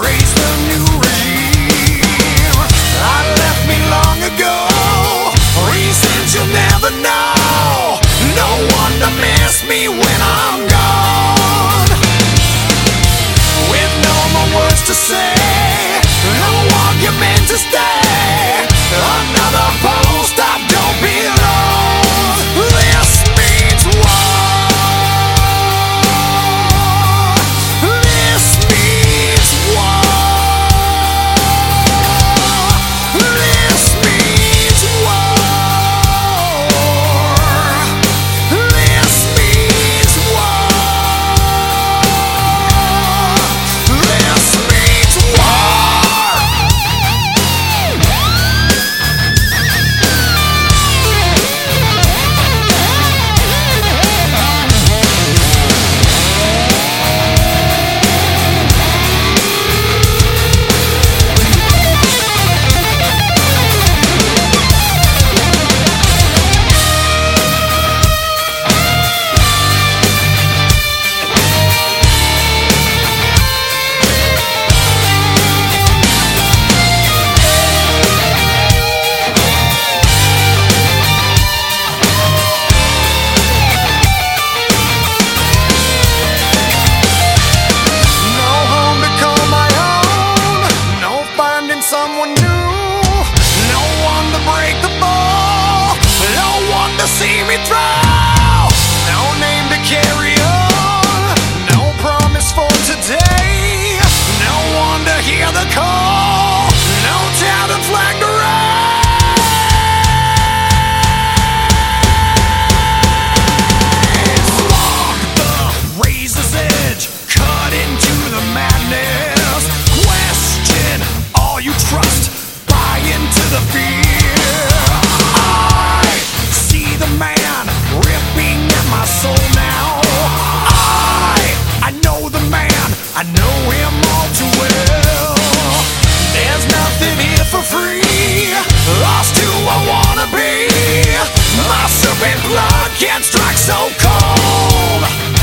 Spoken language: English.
Praise the new regime I left me long ago. Reasons you'll never know. No one to miss me when I'm gone. With no more words to say. Serpent blood can strike so cold.